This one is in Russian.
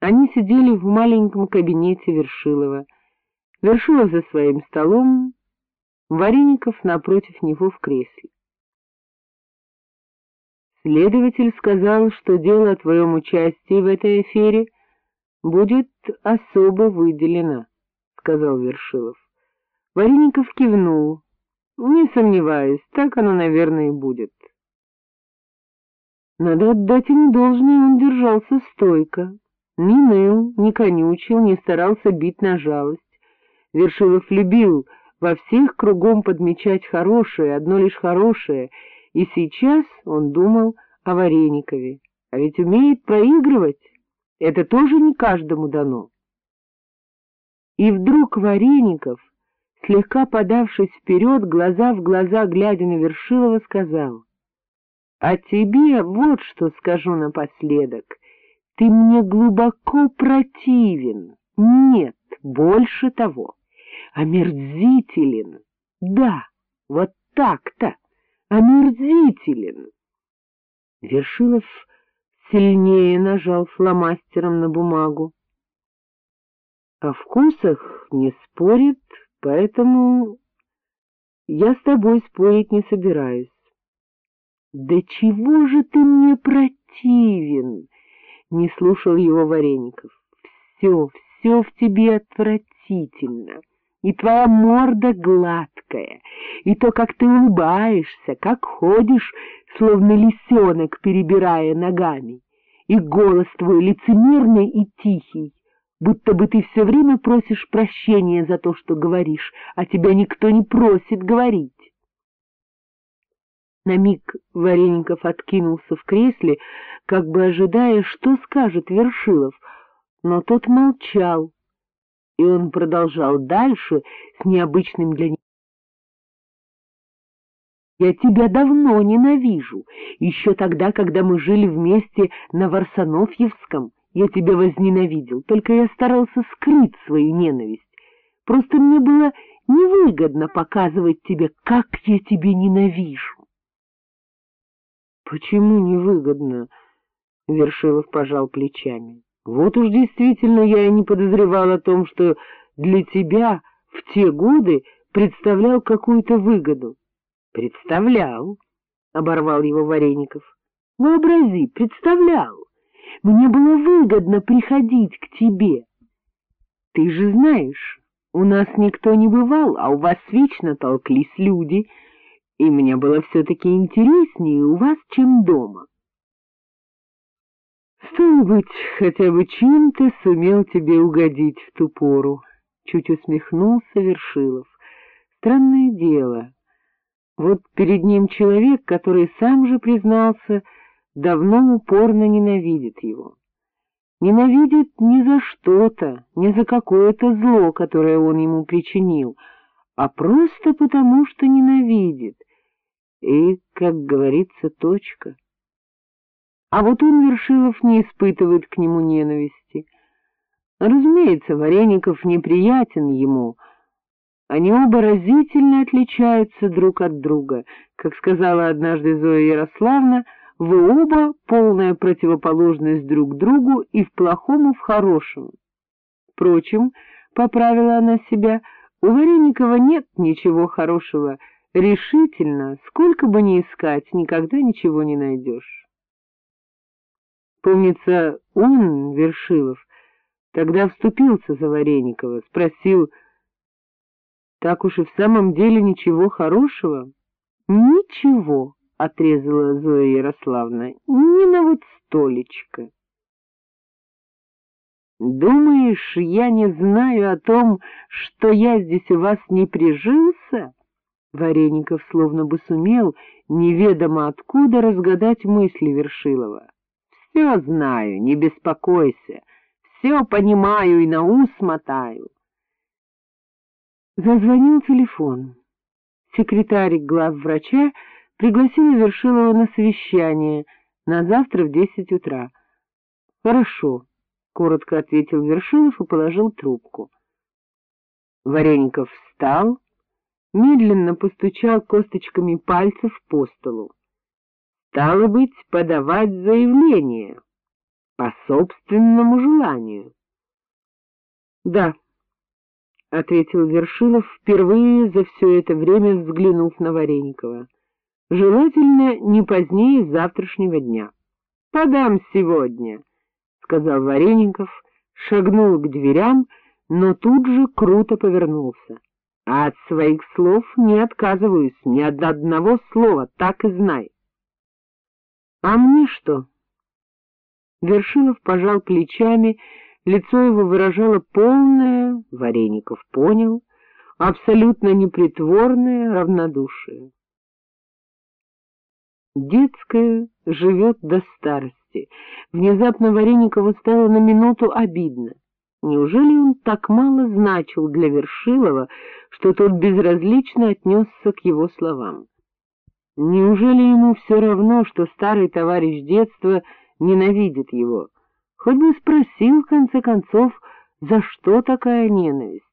Они сидели в маленьком кабинете Вершилова. Вершилов за своим столом, Вареников напротив него в кресле. Следователь сказал, что дело о твоем участии в этой афере будет особо выделено, — сказал Вершилов. Вареников кивнул. Не сомневаюсь, так оно, наверное, и будет. Надо отдать ему должное, он держался стойко. Не ныл, не конючил, не старался бить на жалость. Вершилов любил во всех кругом подмечать хорошее, одно лишь хорошее, и сейчас он думал о Вареникове. А ведь умеет проигрывать, это тоже не каждому дано. И вдруг Вареников, слегка подавшись вперед, глаза в глаза глядя на Вершилова, сказал, — А тебе вот что скажу напоследок — ты мне глубоко противен. Нет, больше того. Омерзителен. Да, вот так-то. Омерзителен. Вершилов сильнее нажал фломастером на бумагу. О вкусах не спорит, поэтому я с тобой спорить не собираюсь. — Да чего же ты мне противен? Не слушал его Вареников. Все, все в тебе отвратительно, и твоя морда гладкая, и то, как ты улыбаешься, как ходишь, словно лисенок, перебирая ногами, и голос твой лицемерный и тихий, будто бы ты все время просишь прощения за то, что говоришь, а тебя никто не просит говорить. На миг Вареников откинулся в кресле, как бы ожидая, что скажет Вершилов, но тот молчал, и он продолжал дальше с необычным для него. Я тебя давно ненавижу, еще тогда, когда мы жили вместе на Варсонофьевском, я тебя возненавидел, только я старался скрыть свою ненависть. Просто мне было невыгодно показывать тебе, как я тебя ненавижу. — Почему невыгодно? — Вершилов пожал плечами. — Вот уж действительно я и не подозревал о том, что для тебя в те годы представлял какую-то выгоду. — Представлял, — оборвал его Вареников. — Вообрази, представлял. Мне было выгодно приходить к тебе. Ты же знаешь, у нас никто не бывал, а у вас вечно толклись люди — и мне было все-таки интереснее у вас, чем дома. Стало быть, хотя бы чем-то сумел тебе угодить в ту пору, — чуть усмехнулся Вершилов. Странное дело. Вот перед ним человек, который сам же признался, давно упорно ненавидит его. Ненавидит не за что-то, не за какое-то зло, которое он ему причинил, а просто потому, что ненавидит, и, как говорится, точка. А вот он, Вершилов, не испытывает к нему ненависти. Разумеется, Вареников неприятен ему. Они оба разительно отличаются друг от друга. Как сказала однажды Зоя Ярославна, вы оба полная противоположность друг другу и в плохом, и в хорошем. Впрочем, поправила она себя, у Вареникова нет ничего хорошего — решительно, сколько бы ни искать, никогда ничего не найдешь. Помнится, он, Вершилов, тогда вступился за Вареникова, спросил, так уж и в самом деле ничего хорошего? Ничего, — отрезала Зоя Ярославна, — ни на вот столечко. Думаешь, я не знаю о том, что я здесь у вас не прижился? Вареников словно бы сумел неведомо откуда разгадать мысли Вершилова. — Все знаю, не беспокойся, все понимаю и на ус мотаю. Зазвонил телефон. Секретарь главврача пригласила Вершилова на совещание на завтра в десять утра. — Хорошо, — коротко ответил Вершилов и положил трубку. Вареников встал медленно постучал косточками пальцев по столу. Стало быть, подавать заявление. по собственному желанию. — Да, — ответил Вершилов, впервые за все это время взглянув на Вареникова. — Желательно не позднее завтрашнего дня. — Подам сегодня, — сказал Вареников, шагнул к дверям, но тут же круто повернулся. — А от своих слов не отказываюсь, ни от одного слова, так и знай. — А мне что? Вершилов пожал плечами, лицо его выражало полное, Вареников понял, абсолютно непритворное равнодушие. Детское живет до старости. Внезапно Вареникову стало на минуту обидно. Неужели он так мало значил для Вершилова, что тот безразлично отнесся к его словам? Неужели ему все равно, что старый товарищ детства ненавидит его? Хоть бы спросил, в конце концов, за что такая ненависть?